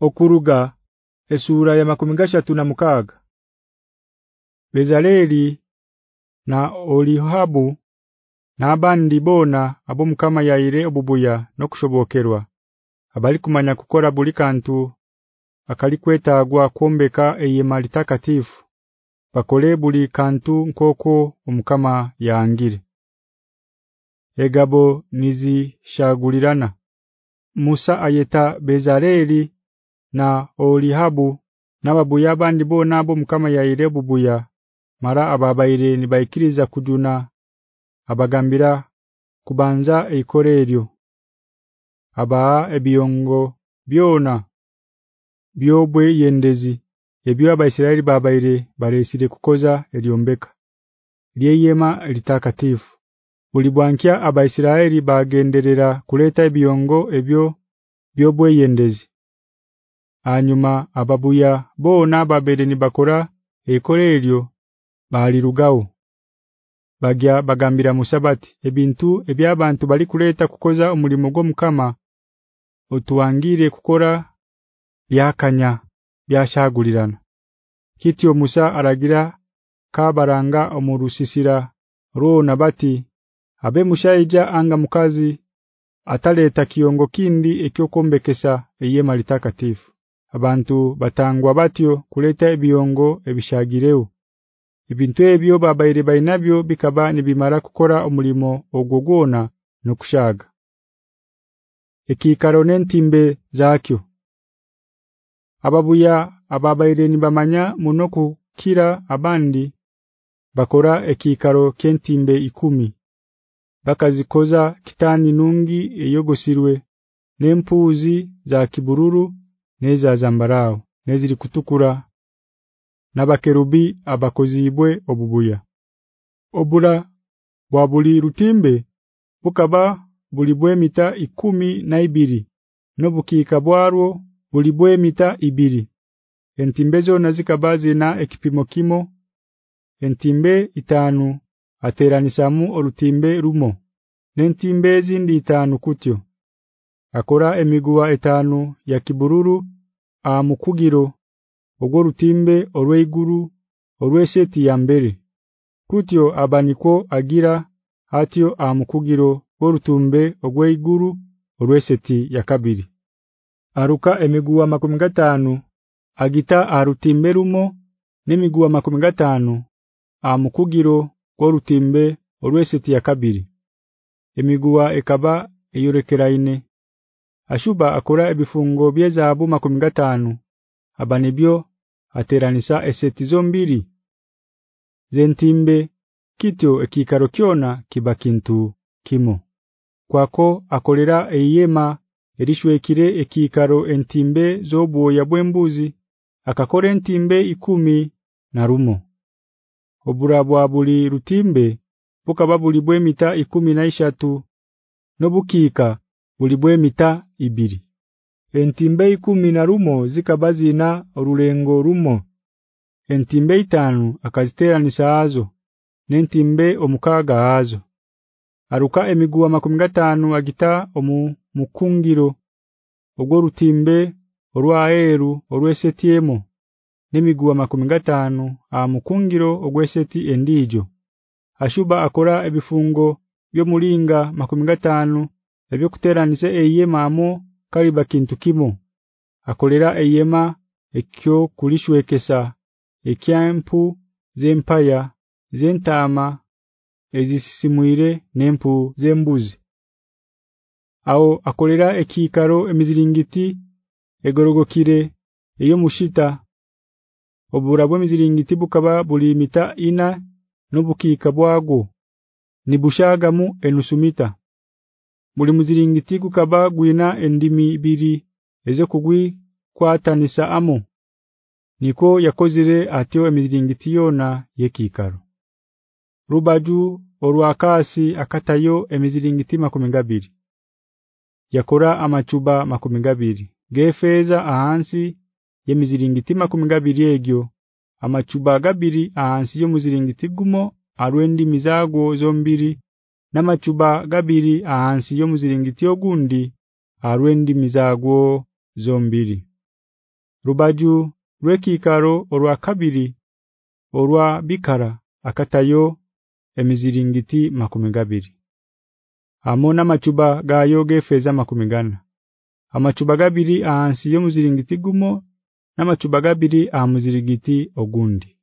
okuruga esura ya makumingasha tuna mukaga Bezaleli na Olihabu na nabandi bona abomukama yaire obubuya nokushobokerwa. Abali kumanya kukora buli kantu akalikwetagwa kombeka eyemali takatifu bakole buli kantu nkoko omukama yaangire Egabo nizi shagulirana Musa ayeta Bezaleli na Olihabu nababuya bandi bona abo mukama yaire obubuya mara ababaire nibaikiriza kujuna abagambira kubanza eikoreryo aba ebiyongo byona byobwe yendezi ebyo abaisiraeli babaire baresire kukoza eliombeka lyeyema litakatifu. Ulibwankya abaisiraeli bagenderera kuleta ebiyongo ebyo byobwe yendezi anyuma ababuya bona babere nibakora eikoreryo bali rugao bagya bagambira musabati ebintu ebyabantu bali kuleta kukoza omulimo gwo mukama otuangire kukora byakanya byashagulirana kityo Musa aragira kabaranga omurusisira rona bati abe mushaija anga mukazi ataleta kiongo kindi ekyokombekesa eyema litakatifu abantu batangwa batyo kuleta ebiongo ebishagireo ebintu ebyo babaire bainabyo bikaba nibimara kukora omulimo ogogona nokushaga. Ekikaro nentimbe zakyo ababuya ababaire nibamanya munoku kira abandi bakora ekikaro kentimbe ikumi. Bakazikoza kitani nungi eyogosirwe nempuzi za kibururu neza zambarao nezili kutukura nabakerubi abakozibwe obubuya. Obula bwabuli rutimbe bukaba bulibwe mita ikumi na ibiri nobukika bwaro bulibwe mita ibiri. Entimbezo nazikabazi na ekipimo kimo entimbe itanu ateranisamu orutimbe rumo nentimbe zindi itanu kutyo akora emiguwa etanu ya kibururu amukugiro ogwo rutimbe orweiguru orwesheti ya mbere. Kutyo abaniko agira hatyo amukugiro orutumbe ogweiguru orwesheti ya kabiri. Aruka emiguwa 15 agita arutimbe rumo nemiguwa 15 amukugiro orutimbe orwesheti ya kabiri. Emiguwa ekaba eyorekeraine ashuba akora ebifungo byezaabu 15 abanibyo ateranisa eseti zombiri zentimbe kityo ekikaro kyona kibakintu kimo. Kwako akolera eyema erishwekire ekikaro entimbe zobuoya bwembuzi akakore entimbe ikumi na rumo. Oburabwa buli rutimbe bukaba buli bwemita ikumi na ishatu nobukika buli bwemita ibiri. Entimbe ikumi na rumo zikabazina orulengo rumo entimbe itanu akaziteranisa azo nentimbe omukaga azo aruka emiguwa 15 agita omu mukungiro ogwo rutimbe orwaeru orwesetiemo nemiguwa 15 amukungiro ogweseti endijo ashuba akora ebifungo byomulinga 15 ebyo kuteranise eyema amo kaliba kintu kimo akolera eyema ekyo kulishwekesa ekyampu zempaya zentama ezisisimuire nempu zembuzi. Ao akolera ekikaro emiziringiti egorogokire eyo mushita oburabwe emiziringiti bukaba buli mita ina nobukika bwago nibushagamu enusumita buli muziringiti gukaba gwina endimi ibiri eze kugwi kwatanisa amo. Niko yakozire atyo emiziringiti yona yekikaro rubaju orwakasi akatayo emiziringiti 12 yakora amachuba 12 gefeza ahansi yemiziringiti 12 egyo. Amachuba gabiri ahansi yomuziringiti gumo arwendi mizago zombiri namachuba gabiri ahansi yo yomuziringiti ogundi arwendi mizago zombiri. Rubaju rwekikaro orwa kabiri orwa bikara akatayo emiziringiti makumi gabiri. Amona machuba gayo gefeza makumi gana. Amachuba gabiri ahansi yo muziringiti gumo namachuba gabiri amuziringiti ogundi.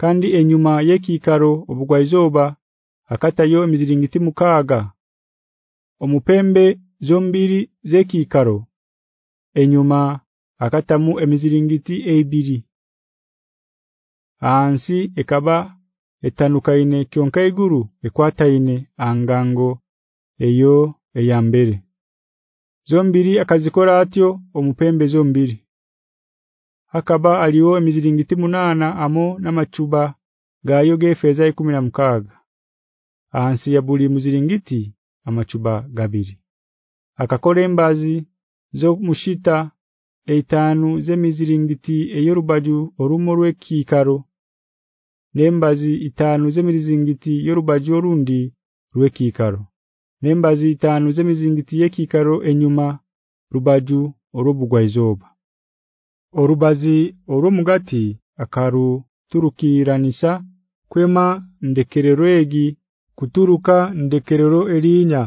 Kandi enyuma yekikaro obugwaizoba akatayo emiziringiti mukaga. Omupembe zombiri zekikaro. Enyuma akatamu emiziringiti ebiri. Hansi ekaba etanukaine kyonka iguru ekwataine angango eyo eyambere. Zombiri akazikora atyo omupembe zombiri. Akaba aliwo emiziringiti munana amo namachuba gayo gefeza 16 hansi ya buli muziringiti amachuba gabiri. Akakore embazi zo mushita eitanu zemiziringiti eyorubaju orumo rwekikaro nembazi itanu zemizingiti yorubaju orundi rwekikaro nembazi itanu zemizingiti yekikaro enyuma rubaju orubugwa izoba orubazi orumugati akaru turukiranisa kwema ndekererwegi kuturuka ndekerero elinya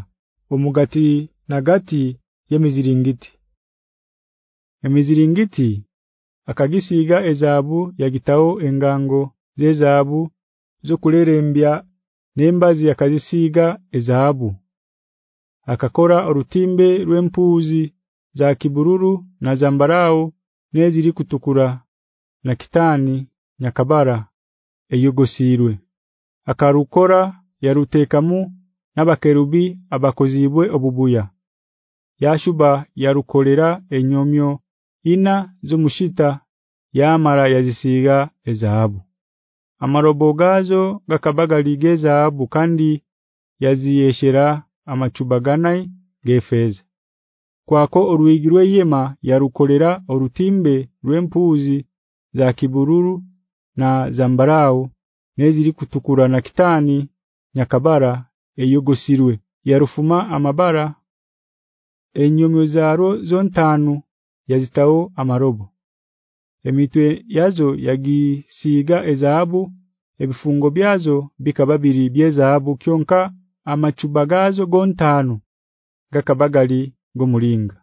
omugati nagati yemiziringiti. Emiziringiti akagisiga ezabu yagitao engango zezabu zokulerembya nembazi yakazisiga ezabu akakora orutimbe rwempuzi za kibururu na zambarao neziri kutukura na kitani nyakabara eyogosirwe akarukora yarutekamu nabakerubi abakozibwe obubuya. Yashuba yarukolera enyomyo ina zumushita yamara yazisiga ezahabu amarobogazo gakabaga ligeza abu kandi yaziyeshera amachubaganai gefeza kwako oruigirwe yema yarukolera orutimbe rwempuzi za kibururu na zambarao neziri kutukura na kitani nyakabara eyogosirwe yarufuma amabara enyomyo zaro zontanu yazitao amarobo. Emitwe yazo yagisiga ezahabu ebifungo byazo bikababiri byezahabu kyonka amachubagazo gontano gakabagali gomulinga